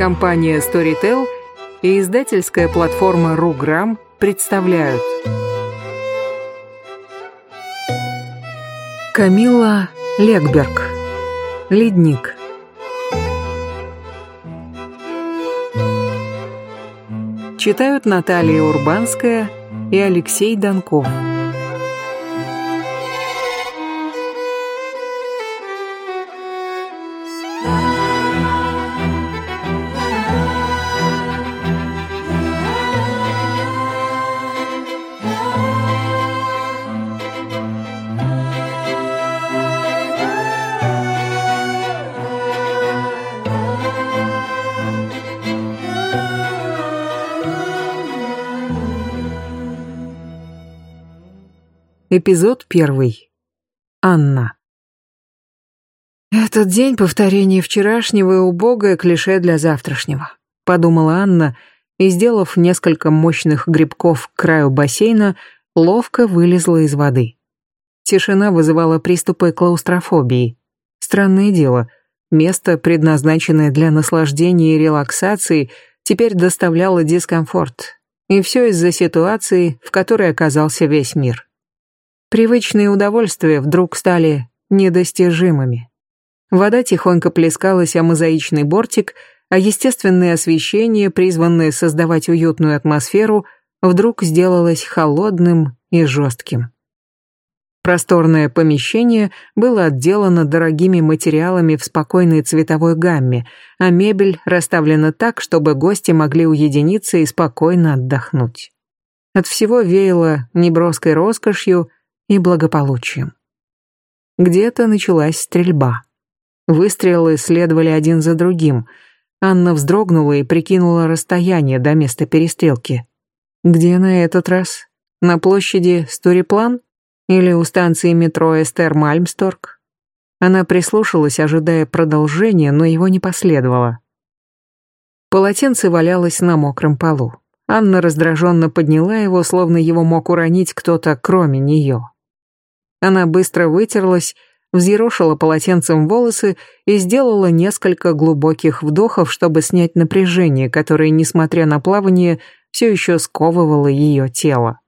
Компания Storytel и издательская платформа RuGram представляют. Камила Легберг. Ледник. Читают Наталья Урбанская и Алексей Донков Эпизод первый. Анна. «Этот день — повторение вчерашнего и убогое клише для завтрашнего», — подумала Анна и, сделав несколько мощных грибков к краю бассейна, ловко вылезла из воды. Тишина вызывала приступы клаустрофобии. Странное дело, место, предназначенное для наслаждения и релаксации, теперь доставляло дискомфорт. И все из-за ситуации, в которой оказался весь мир. Привычные удовольствия вдруг стали недостижимыми. Вода тихонько плескалась о мозаичный бортик, а естественное освещение, призванное создавать уютную атмосферу, вдруг сделалось холодным и жестким. Просторное помещение было отделано дорогими материалами в спокойной цветовой гамме, а мебель расставлена так, чтобы гости могли уединиться и спокойно отдохнуть. От всего веяло неброской роскошью и благополучием. Где-то началась стрельба. Выстрелы следовали один за другим. Анна вздрогнула и прикинула расстояние до места перестрелки. Где на этот раз? На площади Сториплан? Или у станции метро Эстер Мальмсторг? Она прислушалась, ожидая продолжения, но его не последовало. Полотенце валялось на мокром полу. Анна раздраженно подняла его, словно его мог уронить кто-то, кроме нее. Она быстро вытерлась, взъерошила полотенцем волосы и сделала несколько глубоких вдохов, чтобы снять напряжение, которое, несмотря на плавание, все еще сковывало ее тело.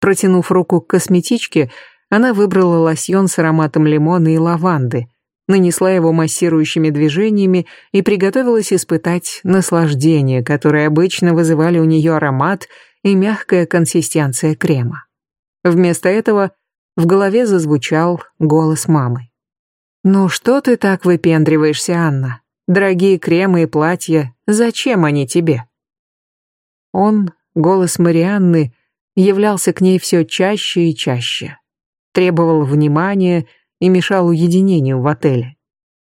Протянув руку к косметичке, она выбрала лосьон с ароматом лимона и лаванды, нанесла его массирующими движениями и приготовилась испытать наслаждение, которое обычно вызывали у нее аромат и мягкая консистенция крема. Вместо этого в голове зазвучал голос мамы. «Ну что ты так выпендриваешься, Анна? Дорогие кремы и платья, зачем они тебе?» Он, голос Марианны, являлся к ней все чаще и чаще. Требовал внимания и мешал уединению в отеле.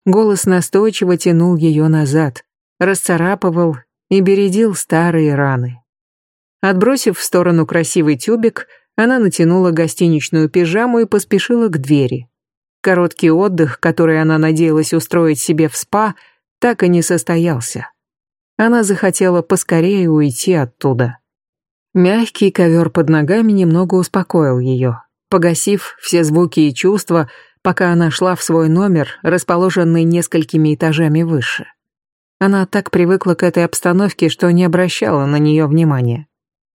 Голос настойчиво тянул ее назад, расцарапывал и бередил старые раны. Отбросив в сторону красивый тюбик, она натянула гостиничную пижаму и поспешила к двери. Короткий отдых, который она надеялась устроить себе в спа, так и не состоялся. Она захотела поскорее уйти оттуда. Мягкий ковер под ногами немного успокоил ее, погасив все звуки и чувства, пока она шла в свой номер, расположенный несколькими этажами выше. Она так привыкла к этой обстановке, что не обращала на нее внимания.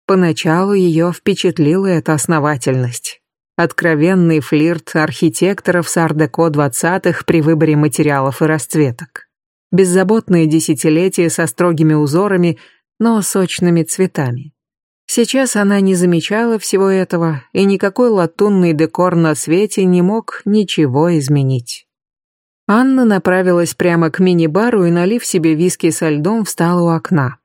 Поначалу ее впечатлила эта основательность. Откровенный флирт архитекторов с ар-деко 20-х при выборе материалов и расцветок. Беззаботные десятилетия со строгими узорами, но сочными цветами. Сейчас она не замечала всего этого, и никакой латунный декор на свете не мог ничего изменить. Анна направилась прямо к мини-бару и, налив себе виски со льдом, встала у окна.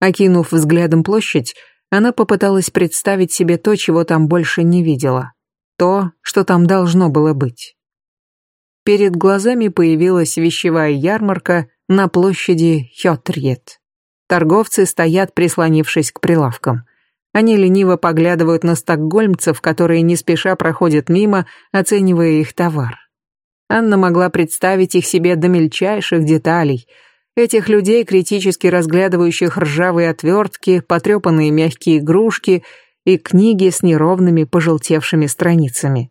Окинув взглядом площадь, она попыталась представить себе то, чего там больше не видела. То, что там должно было быть. Перед глазами появилась вещевая ярмарка на площади Хётрьет. Торговцы стоят, прислонившись к прилавкам. Они лениво поглядывают на стокгольмцев, которые не спеша проходят мимо, оценивая их товар. Анна могла представить их себе до мельчайших деталей – Этих людей, критически разглядывающих ржавые отвертки, потрепанные мягкие игрушки и книги с неровными пожелтевшими страницами.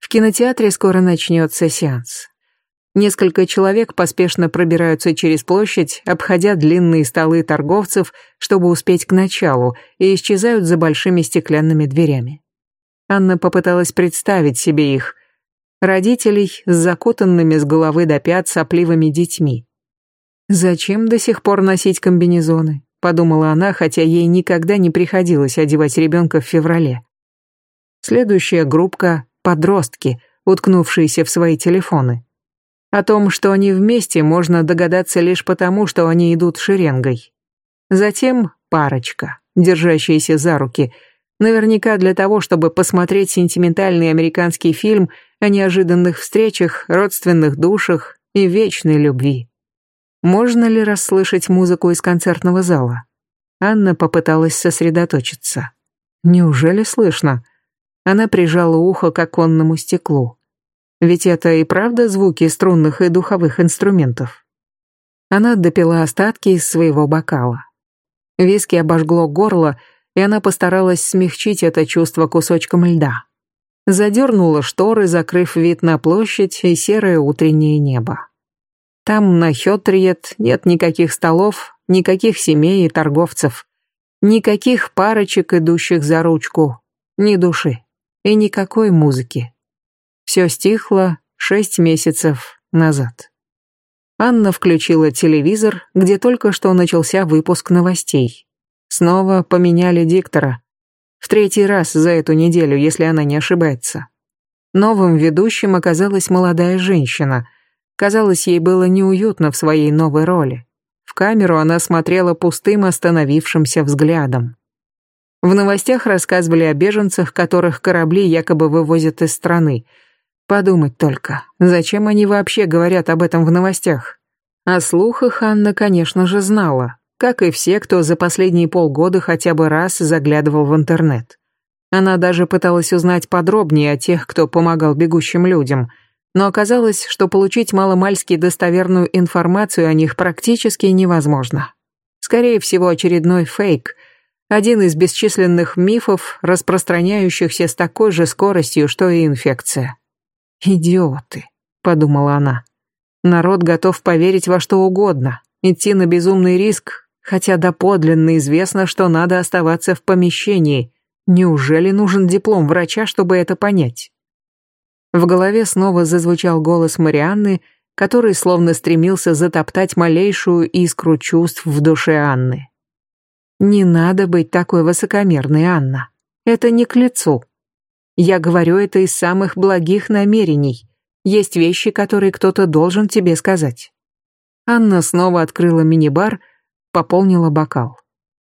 В кинотеатре скоро начнется сеанс. Несколько человек поспешно пробираются через площадь, обходя длинные столы торговцев, чтобы успеть к началу, и исчезают за большими стеклянными дверями. Анна попыталась представить себе их, родителей с закутанными с головы до пят сопливыми детьми. «Зачем до сих пор носить комбинезоны?» — подумала она, хотя ей никогда не приходилось одевать ребенка в феврале. Следующая группка — подростки, уткнувшиеся в свои телефоны. О том, что они вместе, можно догадаться лишь потому, что они идут шеренгой. Затем парочка, держащаяся за руки, наверняка для того, чтобы посмотреть сентиментальный американский фильм о неожиданных встречах, родственных душах и вечной любви. Можно ли расслышать музыку из концертного зала? Анна попыталась сосредоточиться. Неужели слышно? Она прижала ухо к оконному стеклу. Ведь это и правда звуки струнных и духовых инструментов. Она допила остатки из своего бокала. Виски обожгло горло, и она постаралась смягчить это чувство кусочком льда. Задернула шторы, закрыв вид на площадь и серое утреннее небо. Там, на Хётриет, нет никаких столов, никаких семей и торговцев, никаких парочек, идущих за ручку, ни души и никакой музыки. Все стихло шесть месяцев назад. Анна включила телевизор, где только что начался выпуск новостей. Снова поменяли диктора. В третий раз за эту неделю, если она не ошибается. Новым ведущим оказалась молодая женщина. Казалось, ей было неуютно в своей новой роли. В камеру она смотрела пустым остановившимся взглядом. В новостях рассказывали о беженцах, которых корабли якобы вывозят из страны – Подумать только, зачем они вообще говорят об этом в новостях? О слухах Анна, конечно же, знала, как и все, кто за последние полгода хотя бы раз заглядывал в интернет. Она даже пыталась узнать подробнее о тех, кто помогал бегущим людям, но оказалось, что получить маломальски достоверную информацию о них практически невозможно. Скорее всего, очередной фейк, один из бесчисленных мифов, распространяющихся с такой же скоростью, что и инфекция. «Идиоты», — подумала она. «Народ готов поверить во что угодно, идти на безумный риск, хотя доподлинно известно, что надо оставаться в помещении. Неужели нужен диплом врача, чтобы это понять?» В голове снова зазвучал голос Марианны, который словно стремился затоптать малейшую искру чувств в душе Анны. «Не надо быть такой высокомерной, Анна. Это не к лицу. Я говорю это из самых благих намерений. Есть вещи, которые кто-то должен тебе сказать. Анна снова открыла мини-бар, пополнила бокал.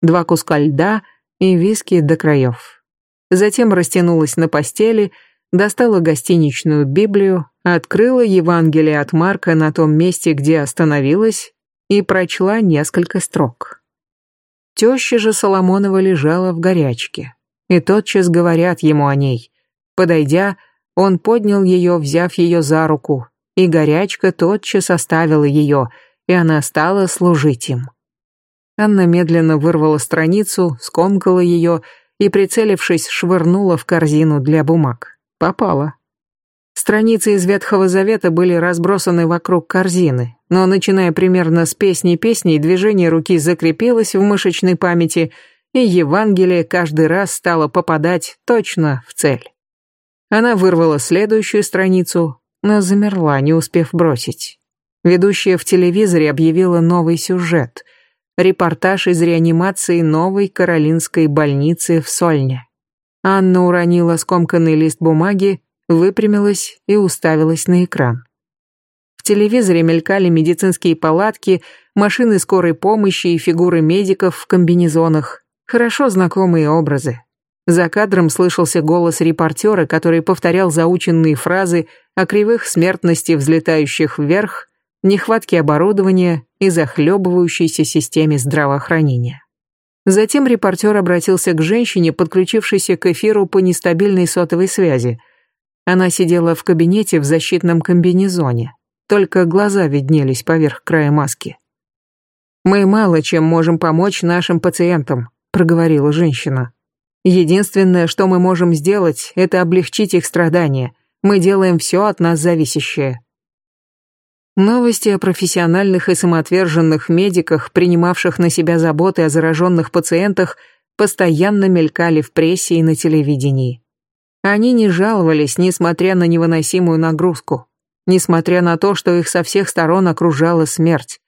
Два куска льда и виски до краев. Затем растянулась на постели, достала гостиничную Библию, открыла Евангелие от Марка на том месте, где остановилась, и прочла несколько строк. Теща же Соломонова лежала в горячке, и тотчас говорят ему о ней. Подойдя, он поднял ее, взяв ее за руку, и горячка тотчас оставила ее, и она стала служить им. Анна медленно вырвала страницу, скомкала ее и, прицелившись, швырнула в корзину для бумаг. Попала. Страницы из Ветхого Завета были разбросаны вокруг корзины, но, начиная примерно с песни-песней, движение руки закрепилось в мышечной памяти, и Евангелие каждый раз стало попадать точно в цель. Она вырвала следующую страницу, но замерла, не успев бросить. Ведущая в телевизоре объявила новый сюжет. Репортаж из реанимации новой Каролинской больницы в Сольне. Анна уронила скомканный лист бумаги, выпрямилась и уставилась на экран. В телевизоре мелькали медицинские палатки, машины скорой помощи и фигуры медиков в комбинезонах. Хорошо знакомые образы. За кадром слышался голос репортера, который повторял заученные фразы о кривых смертности, взлетающих вверх, нехватке оборудования и захлебывающейся системе здравоохранения. Затем репортер обратился к женщине, подключившейся к эфиру по нестабильной сотовой связи. Она сидела в кабинете в защитном комбинезоне, только глаза виднелись поверх края маски. «Мы мало чем можем помочь нашим пациентам», — проговорила женщина. Единственное, что мы можем сделать, это облегчить их страдания. Мы делаем все от нас зависящее. Новости о профессиональных и самоотверженных медиках, принимавших на себя заботы о зараженных пациентах, постоянно мелькали в прессе и на телевидении. Они не жаловались, несмотря на невыносимую нагрузку, несмотря на то, что их со всех сторон окружала смерть.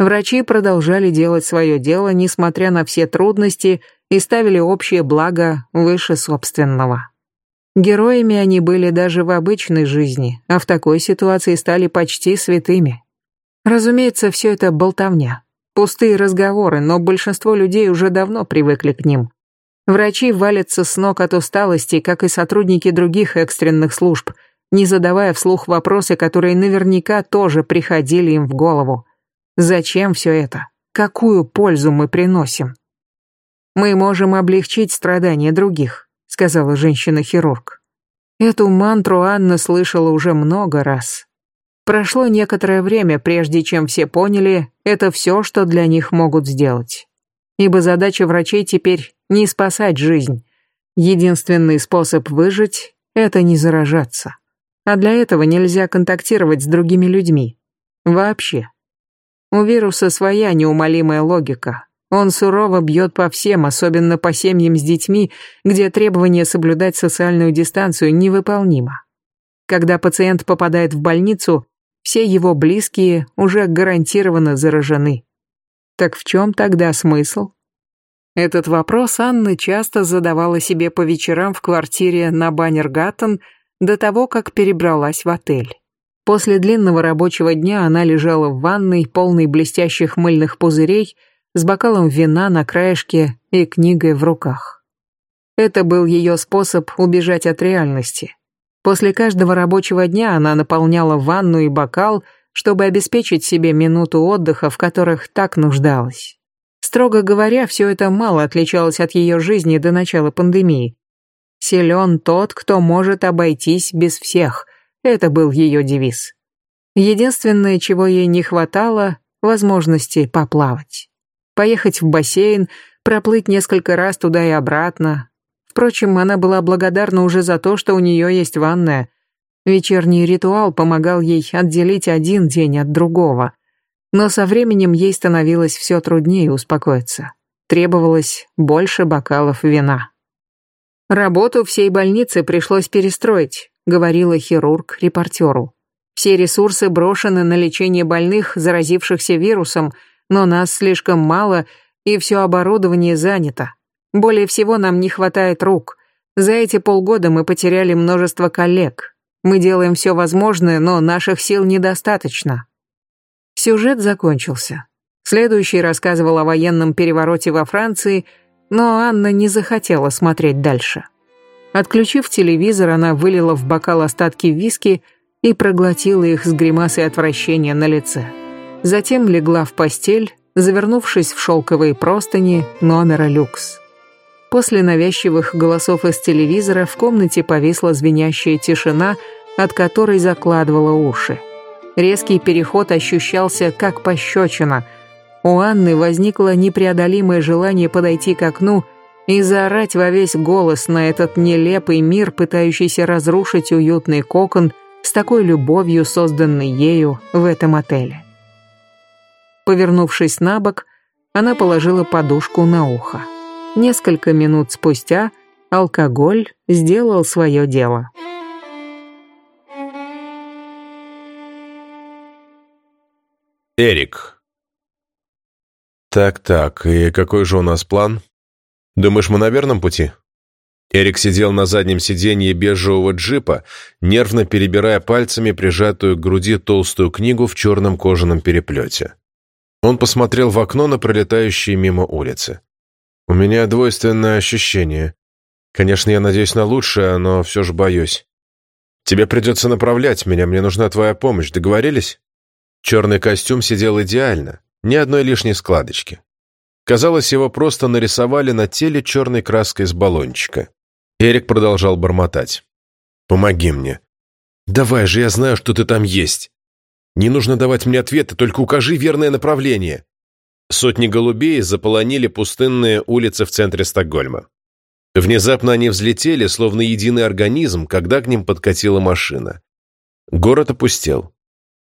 Врачи продолжали делать свое дело, несмотря на все трудности, и ставили общее благо выше собственного. Героями они были даже в обычной жизни, а в такой ситуации стали почти святыми. Разумеется, все это болтовня. Пустые разговоры, но большинство людей уже давно привыкли к ним. Врачи валятся с ног от усталости, как и сотрудники других экстренных служб, не задавая вслух вопросы, которые наверняка тоже приходили им в голову. Зачем все это? Какую пользу мы приносим? Мы можем облегчить страдания других, сказала женщина-хирург. Эту мантру Анна слышала уже много раз. Прошло некоторое время, прежде чем все поняли, это все, что для них могут сделать. Ибо задача врачей теперь не спасать жизнь. Единственный способ выжить – это не заражаться. А для этого нельзя контактировать с другими людьми. Вообще. У вируса своя неумолимая логика. Он сурово бьет по всем, особенно по семьям с детьми, где требование соблюдать социальную дистанцию невыполнимо. Когда пациент попадает в больницу, все его близкие уже гарантированно заражены. Так в чем тогда смысл? Этот вопрос Анна часто задавала себе по вечерам в квартире на Баннергаттен до того, как перебралась в отель. После длинного рабочего дня она лежала в ванной, полной блестящих мыльных пузырей, с бокалом вина на краешке и книгой в руках. Это был ее способ убежать от реальности. После каждого рабочего дня она наполняла ванну и бокал, чтобы обеспечить себе минуту отдыха, в которых так нуждалась. Строго говоря, все это мало отличалось от ее жизни до начала пандемии. «Силен тот, кто может обойтись без всех», это был ее девиз. Единственное, чего ей не хватало, возможности поплавать поехать в бассейн, проплыть несколько раз туда и обратно. Впрочем, она была благодарна уже за то, что у нее есть ванная. Вечерний ритуал помогал ей отделить один день от другого. Но со временем ей становилось все труднее успокоиться. Требовалось больше бокалов вина. «Работу всей больницы пришлось перестроить», — говорила хирург репортеру. «Все ресурсы брошены на лечение больных, заразившихся вирусом, но нас слишком мало, и все оборудование занято. Более всего нам не хватает рук. За эти полгода мы потеряли множество коллег. Мы делаем все возможное, но наших сил недостаточно. Сюжет закончился. Следующий рассказывал о военном перевороте во Франции, но Анна не захотела смотреть дальше. Отключив телевизор, она вылила в бокал остатки виски и проглотила их с гримасой отвращения на лице. Затем легла в постель, завернувшись в шелковые простыни номера люкс. После навязчивых голосов из телевизора в комнате повисла звенящая тишина, от которой закладывала уши. Резкий переход ощущался как пощечина. У Анны возникло непреодолимое желание подойти к окну и заорать во весь голос на этот нелепый мир, пытающийся разрушить уютный кокон с такой любовью, созданный ею в этом отеле. Повернувшись на бок, она положила подушку на ухо. Несколько минут спустя алкоголь сделал свое дело. Эрик. Так-так, и какой же у нас план? Думаешь, мы на верном пути? Эрик сидел на заднем сиденье бежевого джипа, нервно перебирая пальцами прижатую к груди толстую книгу в черном кожаном переплете. Он посмотрел в окно на пролетающие мимо улицы. «У меня двойственное ощущение. Конечно, я надеюсь на лучшее, но все же боюсь. Тебе придется направлять меня, мне нужна твоя помощь, договорились?» Черный костюм сидел идеально, ни одной лишней складочки. Казалось, его просто нарисовали на теле черной краской с баллончика. Эрик продолжал бормотать. «Помоги мне. Давай же, я знаю, что ты там есть. Не нужно давать мне ответы, только укажи верное направление. Сотни голубей заполонили пустынные улицы в центре Стокгольма. Внезапно они взлетели, словно единый организм, когда к ним подкатила машина. Город опустел.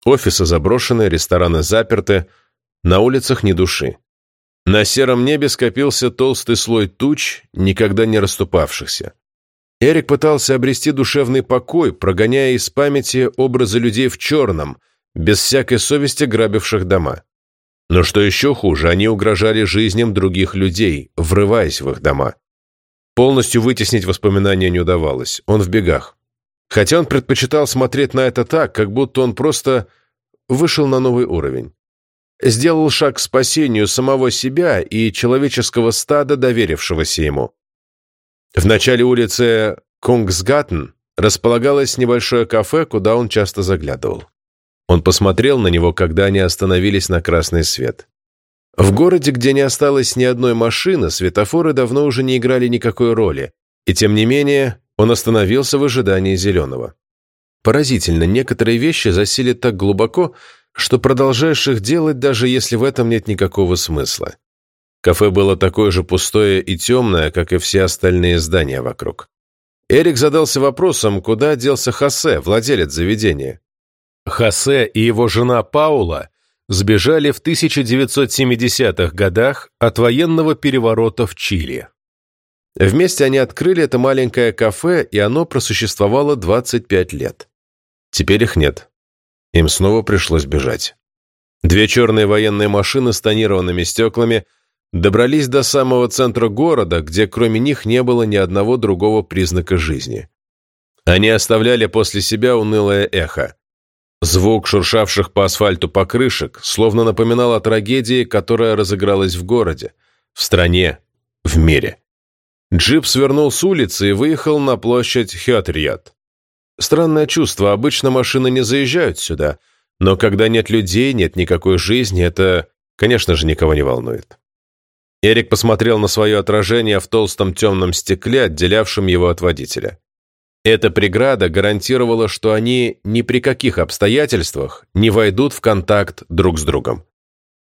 Офисы заброшены, рестораны заперты, на улицах ни души. На сером небе скопился толстый слой туч, никогда не расступавшихся. Эрик пытался обрести душевный покой, прогоняя из памяти образы людей в черном, без всякой совести грабивших дома. Но что еще хуже, они угрожали жизням других людей, врываясь в их дома. Полностью вытеснить воспоминания не удавалось, он в бегах. Хотя он предпочитал смотреть на это так, как будто он просто вышел на новый уровень. Сделал шаг к спасению самого себя и человеческого стада, доверившегося ему. В начале улицы Кунгсгаттен располагалось небольшое кафе, куда он часто заглядывал. Он посмотрел на него, когда они остановились на красный свет. В городе, где не осталось ни одной машины, светофоры давно уже не играли никакой роли, и тем не менее он остановился в ожидании зеленого. Поразительно, некоторые вещи засели так глубоко, что продолжаешь их делать, даже если в этом нет никакого смысла. Кафе было такое же пустое и темное, как и все остальные здания вокруг. Эрик задался вопросом, куда делся Хосе, владелец заведения. Хосе и его жена Паула сбежали в 1970-х годах от военного переворота в Чили. Вместе они открыли это маленькое кафе, и оно просуществовало 25 лет. Теперь их нет. Им снова пришлось бежать. Две черные военные машины с тонированными стеклами добрались до самого центра города, где кроме них не было ни одного другого признака жизни. Они оставляли после себя унылое эхо. Звук шуршавших по асфальту покрышек словно напоминал о трагедии, которая разыгралась в городе, в стране, в мире. Джип свернул с улицы и выехал на площадь Хётрьят. Странное чувство, обычно машины не заезжают сюда, но когда нет людей, нет никакой жизни, это, конечно же, никого не волнует. Эрик посмотрел на свое отражение в толстом темном стекле, отделявшем его от водителя. Эта преграда гарантировала, что они ни при каких обстоятельствах не войдут в контакт друг с другом.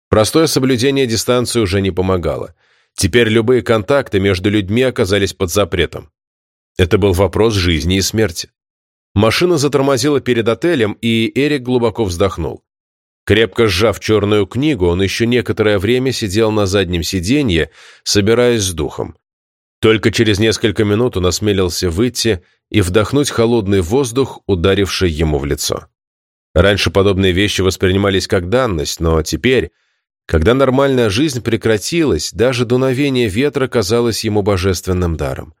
Простое соблюдение дистанции уже не помогало. Теперь любые контакты между людьми оказались под запретом. Это был вопрос жизни и смерти. Машина затормозила перед отелем, и Эрик глубоко вздохнул. Крепко сжав черную книгу, он еще некоторое время сидел на заднем сиденье, собираясь с духом. Только через несколько минут он осмелился выйти и вдохнуть холодный воздух, ударивший ему в лицо. Раньше подобные вещи воспринимались как данность, но теперь, когда нормальная жизнь прекратилась, даже дуновение ветра казалось ему божественным даром.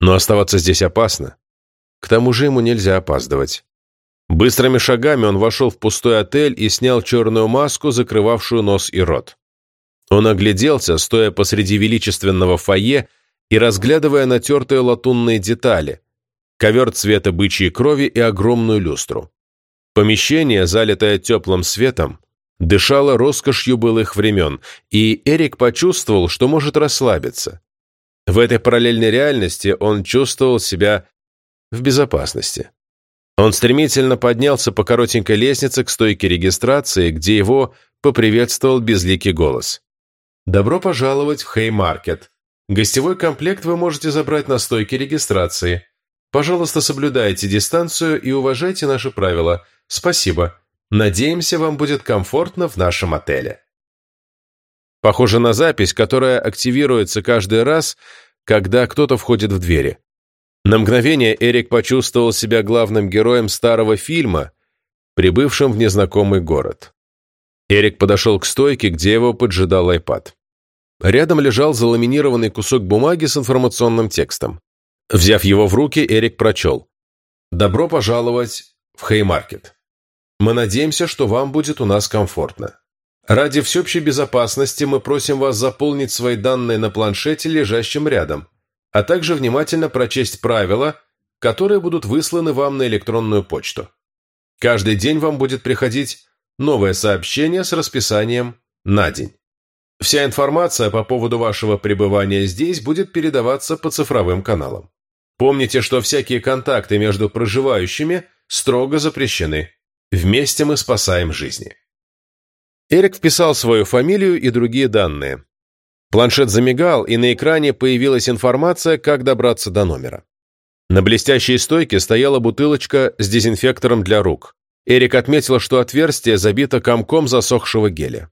Но оставаться здесь опасно. К тому же ему нельзя опаздывать. Быстрыми шагами он вошел в пустой отель и снял черную маску, закрывавшую нос и рот. Он огляделся, стоя посреди величественного фойе и разглядывая натертые латунные детали, ковер цвета бычьей крови и огромную люстру. Помещение, залитое теплым светом, дышало роскошью былых времен, и Эрик почувствовал, что может расслабиться. В этой параллельной реальности он чувствовал себя в безопасности. Он стремительно поднялся по коротенькой лестнице к стойке регистрации, где его поприветствовал безликий голос. «Добро пожаловать в Хеймаркет. Гостевой комплект вы можете забрать на стойке регистрации. Пожалуйста, соблюдайте дистанцию и уважайте наши правила. Спасибо. Надеемся, вам будет комфортно в нашем отеле. Похоже на запись, которая активируется каждый раз, когда кто-то входит в двери. На мгновение Эрик почувствовал себя главным героем старого фильма, прибывшим в незнакомый город. Эрик подошел к стойке, где его поджидал iPad. Рядом лежал заламинированный кусок бумаги с информационным текстом. Взяв его в руки, Эрик прочел. «Добро пожаловать в Хеймаркет. Мы надеемся, что вам будет у нас комфортно. Ради всеобщей безопасности мы просим вас заполнить свои данные на планшете, лежащем рядом, а также внимательно прочесть правила, которые будут высланы вам на электронную почту. Каждый день вам будет приходить новое сообщение с расписанием на день. Вся информация по поводу вашего пребывания здесь будет передаваться по цифровым каналам. Помните, что всякие контакты между проживающими строго запрещены. Вместе мы спасаем жизни. Эрик вписал свою фамилию и другие данные. Планшет замигал, и на экране появилась информация, как добраться до номера. На блестящей стойке стояла бутылочка с дезинфектором для рук. Эрик отметил, что отверстие забито комком засохшего геля.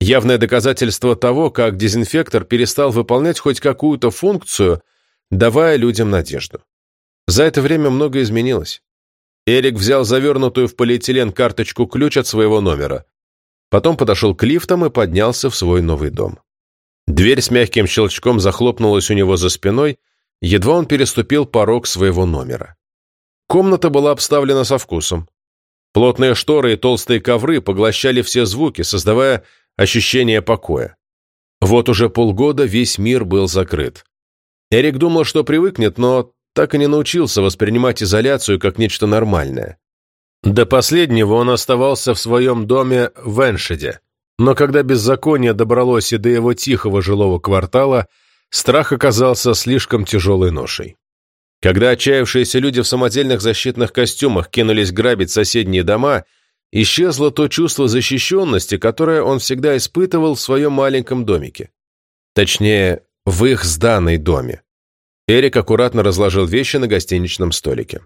Явное доказательство того, как дезинфектор перестал выполнять хоть какую-то функцию, давая людям надежду. За это время многое изменилось. Эрик взял завернутую в полиэтилен карточку-ключ от своего номера. Потом подошел к лифтам и поднялся в свой новый дом. Дверь с мягким щелчком захлопнулась у него за спиной, едва он переступил порог своего номера. Комната была обставлена со вкусом. Плотные шторы и толстые ковры поглощали все звуки, создавая ощущение покоя. Вот уже полгода весь мир был закрыт. Эрик думал, что привыкнет, но так и не научился воспринимать изоляцию как нечто нормальное. До последнего он оставался в своем доме в Эншеде, но когда беззаконие добралось и до его тихого жилого квартала, страх оказался слишком тяжелой ношей. Когда отчаявшиеся люди в самодельных защитных костюмах кинулись грабить соседние дома – исчезло то чувство защищенности, которое он всегда испытывал в своем маленьком домике. Точнее, в их сданной доме. Эрик аккуратно разложил вещи на гостиничном столике.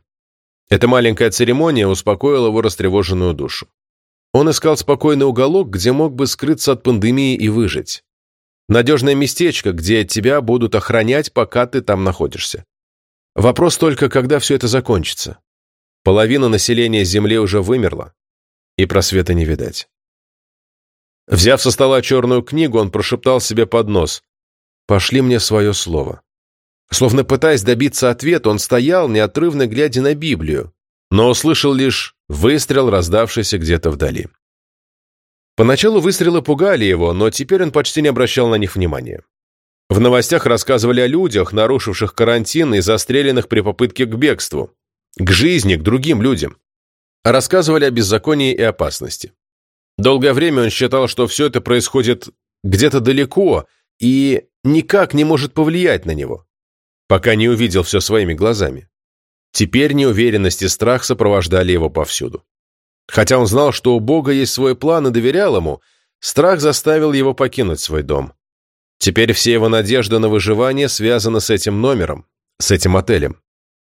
Эта маленькая церемония успокоила его растревоженную душу. Он искал спокойный уголок, где мог бы скрыться от пандемии и выжить. Надежное местечко, где тебя будут охранять, пока ты там находишься. Вопрос только, когда все это закончится. Половина населения Земли уже вымерла и просвета не видать. Взяв со стола черную книгу, он прошептал себе под нос «Пошли мне свое слово». Словно пытаясь добиться ответа, он стоял, неотрывно глядя на Библию, но услышал лишь выстрел, раздавшийся где-то вдали. Поначалу выстрелы пугали его, но теперь он почти не обращал на них внимания. В новостях рассказывали о людях, нарушивших карантин и застреленных при попытке к бегству, к жизни, к другим людям рассказывали о беззаконии и опасности. Долгое время он считал, что все это происходит где-то далеко и никак не может повлиять на него, пока не увидел все своими глазами. Теперь неуверенность и страх сопровождали его повсюду. Хотя он знал, что у Бога есть свой план и доверял ему, страх заставил его покинуть свой дом. Теперь все его надежды на выживание связаны с этим номером, с этим отелем.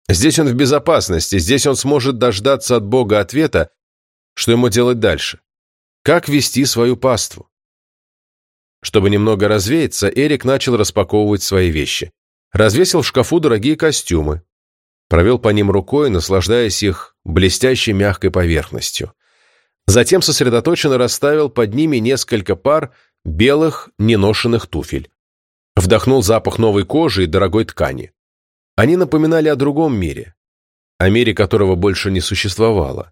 Здесь он в безопасности, здесь он сможет дождаться от Бога ответа, что ему делать дальше. Как вести свою паству? Чтобы немного развеяться, Эрик начал распаковывать свои вещи. Развесил в шкафу дорогие костюмы. Провел по ним рукой, наслаждаясь их блестящей мягкой поверхностью. Затем сосредоточенно расставил под ними несколько пар белых, неношенных туфель. Вдохнул запах новой кожи и дорогой ткани. Они напоминали о другом мире, о мире которого больше не существовало,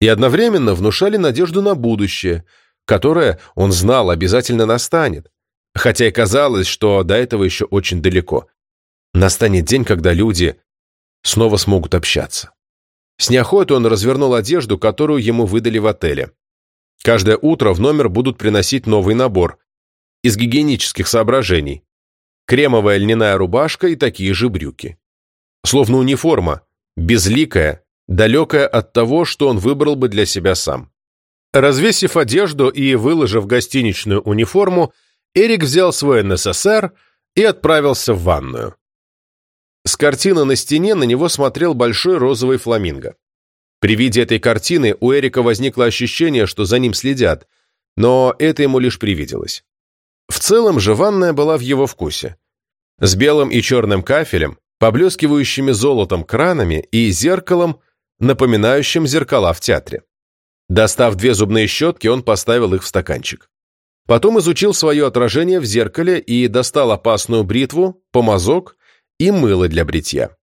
и одновременно внушали надежду на будущее, которое, он знал, обязательно настанет, хотя и казалось, что до этого еще очень далеко. Настанет день, когда люди снова смогут общаться. С неохотой он развернул одежду, которую ему выдали в отеле. Каждое утро в номер будут приносить новый набор. Из гигиенических соображений кремовая льняная рубашка и такие же брюки. Словно униформа, безликая, далекая от того, что он выбрал бы для себя сам. Развесив одежду и выложив гостиничную униформу, Эрик взял свой НССР и отправился в ванную. С картины на стене на него смотрел большой розовый фламинго. При виде этой картины у Эрика возникло ощущение, что за ним следят, но это ему лишь привиделось. В целом же ванная была в его вкусе. С белым и черным кафелем, поблескивающими золотом кранами и зеркалом, напоминающим зеркала в театре. Достав две зубные щетки, он поставил их в стаканчик. Потом изучил свое отражение в зеркале и достал опасную бритву, помазок и мыло для бритья.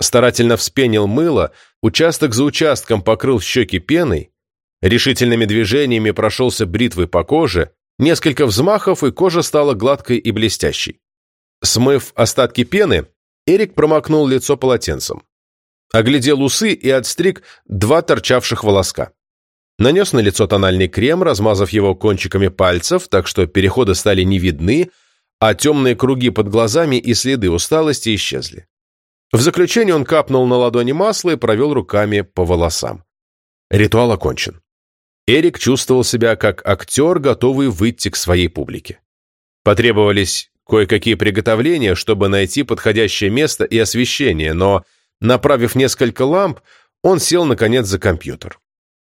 Старательно вспенил мыло, участок за участком покрыл щеки пеной, решительными движениями прошелся бритвой по коже, Несколько взмахов, и кожа стала гладкой и блестящей. Смыв остатки пены, Эрик промокнул лицо полотенцем. Оглядел усы и отстриг два торчавших волоска. Нанес на лицо тональный крем, размазав его кончиками пальцев, так что переходы стали не видны, а темные круги под глазами и следы усталости исчезли. В заключение он капнул на ладони масло и провел руками по волосам. Ритуал окончен. Эрик чувствовал себя как актер, готовый выйти к своей публике. Потребовались кое-какие приготовления, чтобы найти подходящее место и освещение, но, направив несколько ламп, он сел, наконец, за компьютер.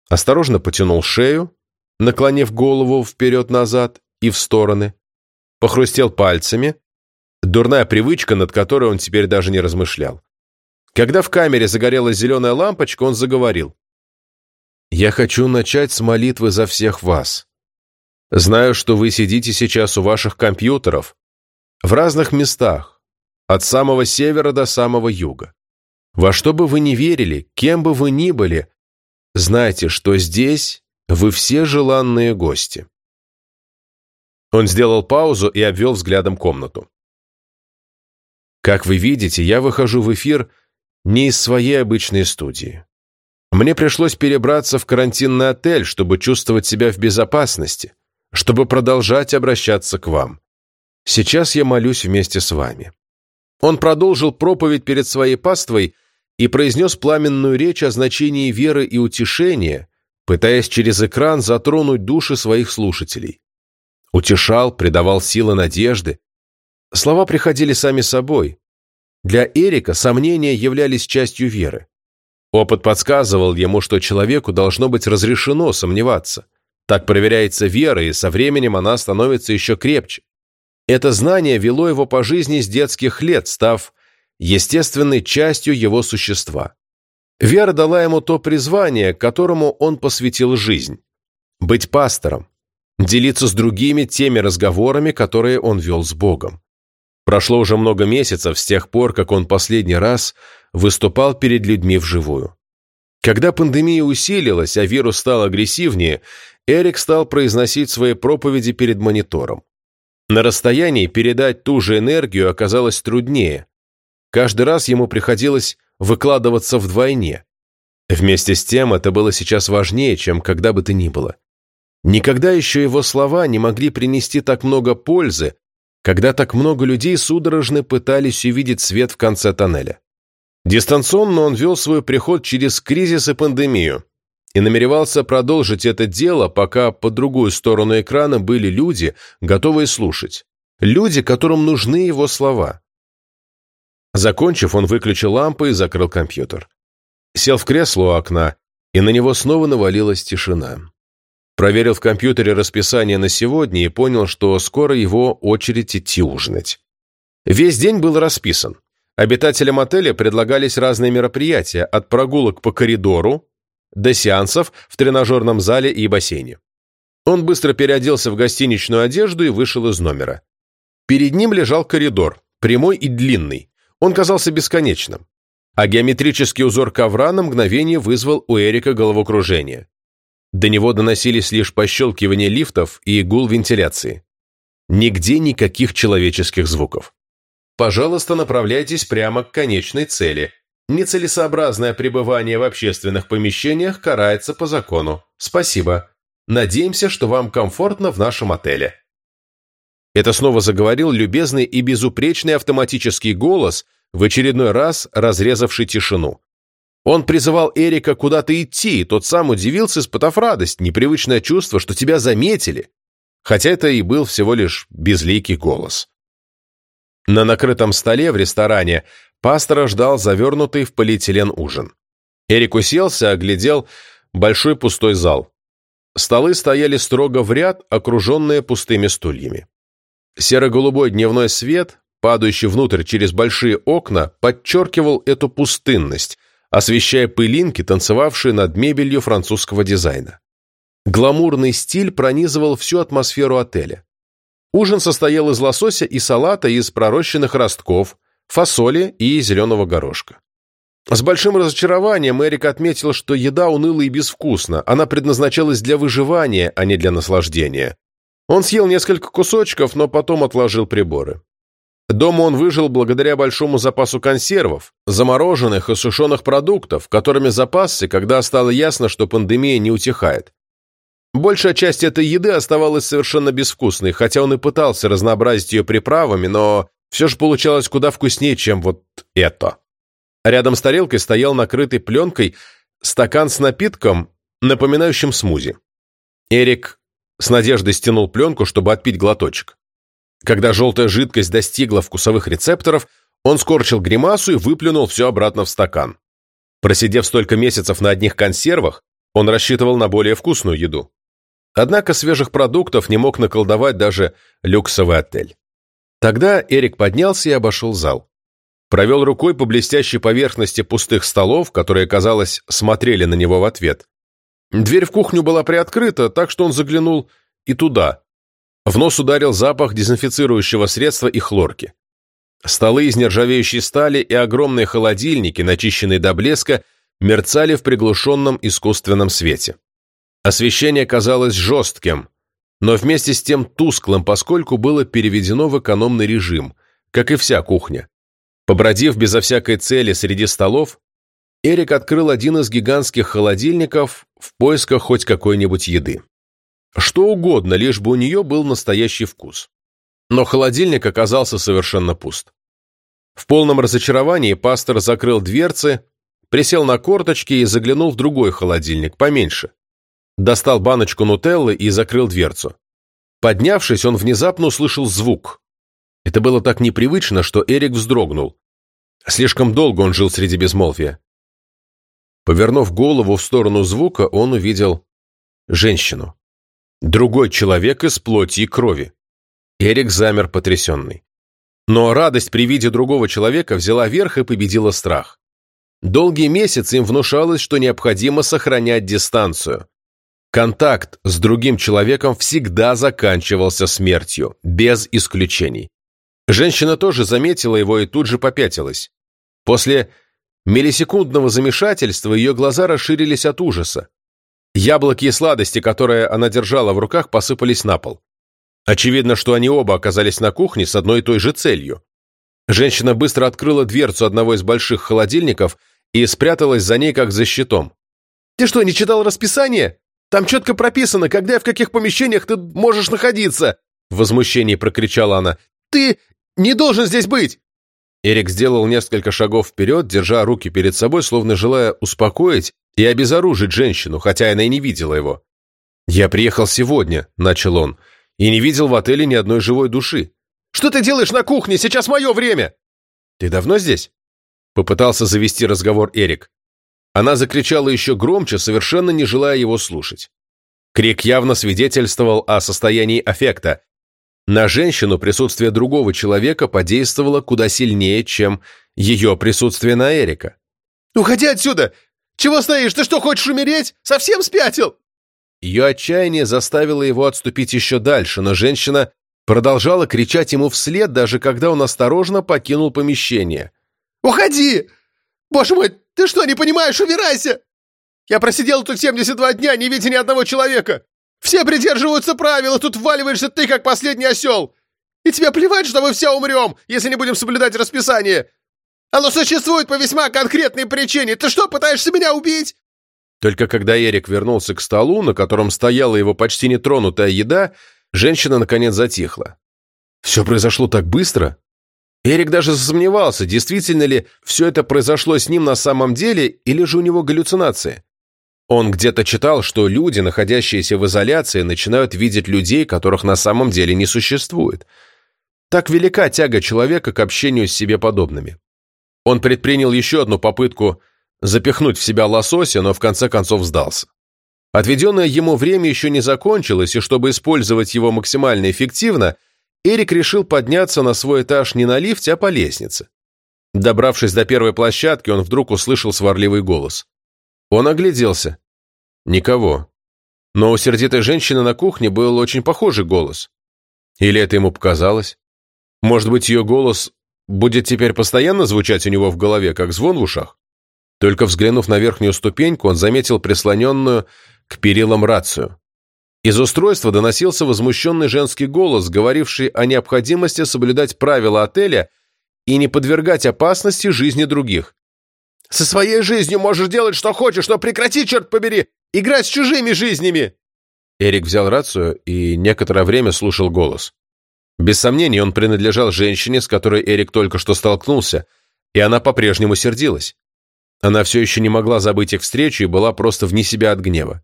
Осторожно потянул шею, наклонив голову вперед-назад и в стороны, похрустел пальцами, дурная привычка, над которой он теперь даже не размышлял. Когда в камере загорелась зеленая лампочка, он заговорил. «Я хочу начать с молитвы за всех вас. Знаю, что вы сидите сейчас у ваших компьютеров, в разных местах, от самого севера до самого юга. Во что бы вы ни верили, кем бы вы ни были, знайте, что здесь вы все желанные гости. Он сделал паузу и обвел взглядом комнату. Как вы видите, я выхожу в эфир не из своей обычной студии. Мне пришлось перебраться в карантинный отель, чтобы чувствовать себя в безопасности, чтобы продолжать обращаться к вам. Сейчас я молюсь вместе с вами. Он продолжил проповедь перед своей паствой и произнес пламенную речь о значении веры и утешения, пытаясь через экран затронуть души своих слушателей. Утешал, придавал силы надежды. Слова приходили сами собой. Для Эрика сомнения являлись частью веры. Опыт подсказывал ему, что человеку должно быть разрешено сомневаться. Так проверяется вера, и со временем она становится еще крепче. Это знание вело его по жизни с детских лет, став естественной частью его существа. Вера дала ему то призвание, которому он посвятил жизнь – быть пастором, делиться с другими теми разговорами, которые он вел с Богом. Прошло уже много месяцев с тех пор, как он последний раз выступал перед людьми вживую. Когда пандемия усилилась, а вирус стал агрессивнее, Эрик стал произносить свои проповеди перед монитором. На расстоянии передать ту же энергию оказалось труднее. Каждый раз ему приходилось выкладываться вдвойне. Вместе с тем это было сейчас важнее, чем когда бы то ни было. Никогда еще его слова не могли принести так много пользы, когда так много людей судорожно пытались увидеть свет в конце тоннеля. Дистанционно он вел свой приход через кризис и пандемию, и намеревался продолжить это дело, пока по другую сторону экрана были люди, готовые слушать. Люди, которым нужны его слова. Закончив, он выключил лампы и закрыл компьютер. Сел в кресло у окна, и на него снова навалилась тишина. Проверил в компьютере расписание на сегодня и понял, что скоро его очередь идти ужинать. Весь день был расписан. Обитателям отеля предлагались разные мероприятия, от прогулок по коридору до сеансов в тренажерном зале и бассейне. Он быстро переоделся в гостиничную одежду и вышел из номера. Перед ним лежал коридор, прямой и длинный. Он казался бесконечным. А геометрический узор ковра на мгновение вызвал у Эрика головокружение. До него доносились лишь пощелкивание лифтов и гул вентиляции. Нигде никаких человеческих звуков. Пожалуйста, направляйтесь прямо к конечной цели, Нецелесообразное пребывание в общественных помещениях карается по закону. Спасибо. Надеемся, что вам комфортно в нашем отеле. Это снова заговорил любезный и безупречный автоматический голос, в очередной раз разрезавший тишину. Он призывал Эрика куда-то идти, и тот сам удивился, испытав радость, непривычное чувство, что тебя заметили, хотя это и был всего лишь безликий голос. На накрытом столе в ресторане Пастора ждал завернутый в полиэтилен ужин. Эрик уселся, оглядел большой пустой зал. Столы стояли строго в ряд, окруженные пустыми стульями. Серо-голубой дневной свет, падающий внутрь через большие окна, подчеркивал эту пустынность, освещая пылинки, танцевавшие над мебелью французского дизайна. Гламурный стиль пронизывал всю атмосферу отеля. Ужин состоял из лосося и салата из пророщенных ростков, фасоли и зеленого горошка. С большим разочарованием Эрик отметил, что еда уныла и безвкусна, она предназначалась для выживания, а не для наслаждения. Он съел несколько кусочков, но потом отложил приборы. Дома он выжил благодаря большому запасу консервов, замороженных и сушеных продуктов, которыми запасся, когда стало ясно, что пандемия не утихает. Большая часть этой еды оставалась совершенно безвкусной, хотя он и пытался разнообразить ее приправами, но все же получалось куда вкуснее, чем вот это. Рядом с тарелкой стоял накрытый пленкой стакан с напитком, напоминающим смузи. Эрик с надеждой стянул пленку, чтобы отпить глоточек. Когда желтая жидкость достигла вкусовых рецепторов, он скорчил гримасу и выплюнул все обратно в стакан. Просидев столько месяцев на одних консервах, Он рассчитывал на более вкусную еду. Однако свежих продуктов не мог наколдовать даже люксовый отель. Тогда Эрик поднялся и обошел зал. Провел рукой по блестящей поверхности пустых столов, которые, казалось, смотрели на него в ответ. Дверь в кухню была приоткрыта, так что он заглянул и туда. В нос ударил запах дезинфицирующего средства и хлорки. Столы из нержавеющей стали и огромные холодильники, начищенные до блеска, мерцали в приглушенном искусственном свете. Освещение казалось жестким, но вместе с тем тусклым, поскольку было переведено в экономный режим, как и вся кухня. Побродив безо всякой цели среди столов, Эрик открыл один из гигантских холодильников в поисках хоть какой-нибудь еды. Что угодно, лишь бы у нее был настоящий вкус. Но холодильник оказался совершенно пуст. В полном разочаровании пастор закрыл дверцы, присел на корточки и заглянул в другой холодильник, поменьше. Достал баночку нутеллы и закрыл дверцу. Поднявшись, он внезапно услышал звук. Это было так непривычно, что Эрик вздрогнул. Слишком долго он жил среди безмолвия. Повернув голову в сторону звука, он увидел женщину. Другой человек из плоти и крови. Эрик замер потрясенный. Но радость при виде другого человека взяла верх и победила страх. Долгие месяцы им внушалось, что необходимо сохранять дистанцию. Контакт с другим человеком всегда заканчивался смертью, без исключений. Женщина тоже заметила его и тут же попятилась. После миллисекундного замешательства ее глаза расширились от ужаса. Яблоки и сладости, которые она держала в руках, посыпались на пол. Очевидно, что они оба оказались на кухне с одной и той же целью. Женщина быстро открыла дверцу одного из больших холодильников и спряталась за ней, как за щитом. «Ты что, не читал расписание? Там четко прописано, когда и в каких помещениях ты можешь находиться!» В возмущении прокричала она. «Ты не должен здесь быть!» Эрик сделал несколько шагов вперед, держа руки перед собой, словно желая успокоить и обезоружить женщину, хотя она и не видела его. «Я приехал сегодня», — начал он, — и не видел в отеле ни одной живой души. «Что ты делаешь на кухне? Сейчас мое время!» «Ты давно здесь?» Попытался завести разговор Эрик. Она закричала еще громче, совершенно не желая его слушать. Крик явно свидетельствовал о состоянии аффекта. На женщину присутствие другого человека подействовало куда сильнее, чем ее присутствие на Эрика. «Уходи отсюда! Чего стоишь? Ты что, хочешь умереть? Совсем спятил?» Ее отчаяние заставило его отступить еще дальше, но женщина продолжала кричать ему вслед, даже когда он осторожно покинул помещение. «Уходи! Боже мой, ты что, не понимаешь? Убирайся! Я просидел тут 72 дня, не видя ни одного человека! Все придерживаются правил, и тут вваливаешься ты, как последний осел! И тебе плевать, что мы все умрем, если не будем соблюдать расписание! Оно существует по весьма конкретной причине! Ты что, пытаешься меня убить? Только когда Эрик вернулся к столу, на котором стояла его почти нетронутая еда, женщина наконец затихла. Все произошло так быстро. Эрик даже засомневался, действительно ли все это произошло с ним на самом деле, или же у него галлюцинации. Он где-то читал, что люди, находящиеся в изоляции, начинают видеть людей, которых на самом деле не существует. Так велика тяга человека к общению с себе подобными. Он предпринял еще одну попытку запихнуть в себя лосося, но в конце концов сдался. Отведенное ему время еще не закончилось, и чтобы использовать его максимально эффективно, Эрик решил подняться на свой этаж не на лифте, а по лестнице. Добравшись до первой площадки, он вдруг услышал сварливый голос. Он огляделся. Никого. Но у сердитой женщины на кухне был очень похожий голос. Или это ему показалось? Может быть, ее голос будет теперь постоянно звучать у него в голове, как звон в ушах? Только взглянув на верхнюю ступеньку, он заметил прислоненную к перилам рацию. Из устройства доносился возмущенный женский голос, говоривший о необходимости соблюдать правила отеля и не подвергать опасности жизни других. «Со своей жизнью можешь делать, что хочешь, но прекрати, черт побери, играть с чужими жизнями!» Эрик взял рацию и некоторое время слушал голос. Без сомнения, он принадлежал женщине, с которой Эрик только что столкнулся, и она по-прежнему сердилась. Она все еще не могла забыть их встречу и была просто вне себя от гнева.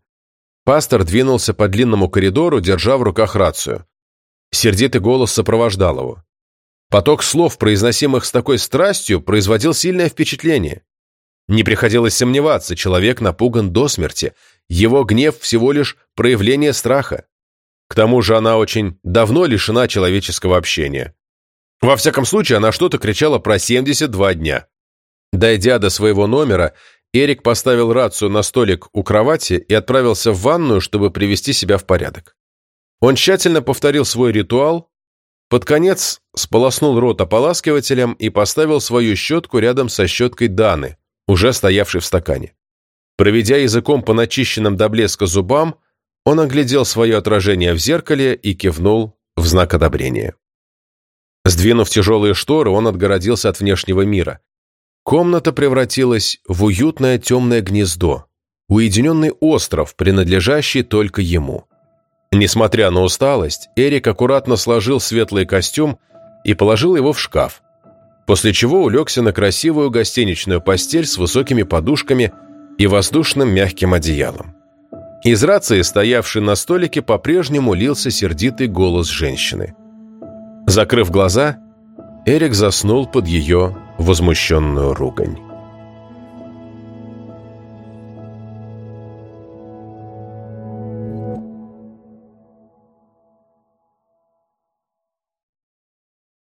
Пастор двинулся по длинному коридору, держа в руках рацию. Сердитый голос сопровождал его. Поток слов, произносимых с такой страстью, производил сильное впечатление. Не приходилось сомневаться, человек напуган до смерти, его гнев всего лишь проявление страха. К тому же она очень давно лишена человеческого общения. Во всяком случае, она что-то кричала про 72 дня. Дойдя до своего номера, Эрик поставил рацию на столик у кровати и отправился в ванную, чтобы привести себя в порядок. Он тщательно повторил свой ритуал, под конец сполоснул рот ополаскивателем и поставил свою щетку рядом со щеткой Даны, уже стоявшей в стакане. Проведя языком по начищенным до блеска зубам, он оглядел свое отражение в зеркале и кивнул в знак одобрения. Сдвинув тяжелые шторы, он отгородился от внешнего мира. Комната превратилась в уютное темное гнездо, уединенный остров, принадлежащий только ему. Несмотря на усталость, Эрик аккуратно сложил светлый костюм и положил его в шкаф, после чего улегся на красивую гостиничную постель с высокими подушками и воздушным мягким одеялом. Из рации, стоявшей на столике, по-прежнему лился сердитый голос женщины. Закрыв глаза, Эрик заснул под ее возмущенную ругань.